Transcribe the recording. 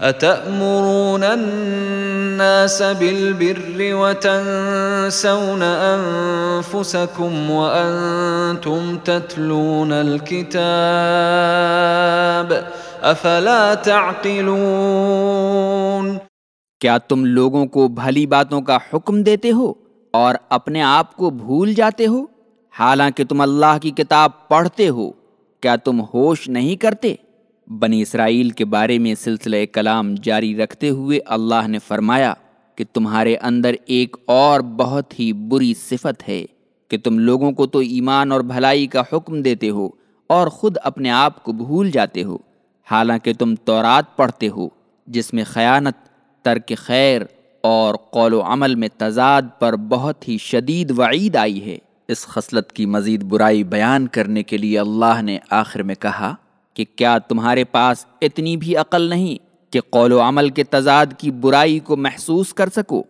اتأمرون الناس بالبر وتنسون انفسكم وانتم تتلون الكتاب افلا تعقلون کیا تم لوگوں کو بھلی باتوں کا حکم دیتے ہو اور اپنے آپ کو بھول جاتے ہو؟ حالانکہ تم اللہ کی کتاب پڑھتے ہو، کیا تم ہوش نہیں کرتے؟ بنی اسرائیل کے بارے میں سلسلہ کلام جاری رکھتے ہوئے اللہ نے فرمایا کہ تمہارے اندر ایک اور بہت ہی بری صفت ہے کہ تم لوگوں کو تو ایمان اور بھلائی کا حکم دیتے ہو اور خود اپنے آپ کو بھول جاتے ہو، حالانکہ تم تورات پڑھتے ہو، جس میں خیانت، ترک خیر اور قول و عمل میں تضاد پر بہت ہی شدید وعید آئی ہے۔ اس خصلت کی مزید برائی بیان کرنے کے لیے اللہ نے آخر میں کہا کہ کیا تمہارے پاس اتنی بھی عقل نہیں کہ قول و عمل کے تضاد کی برائی کو محسوس کر سکو؟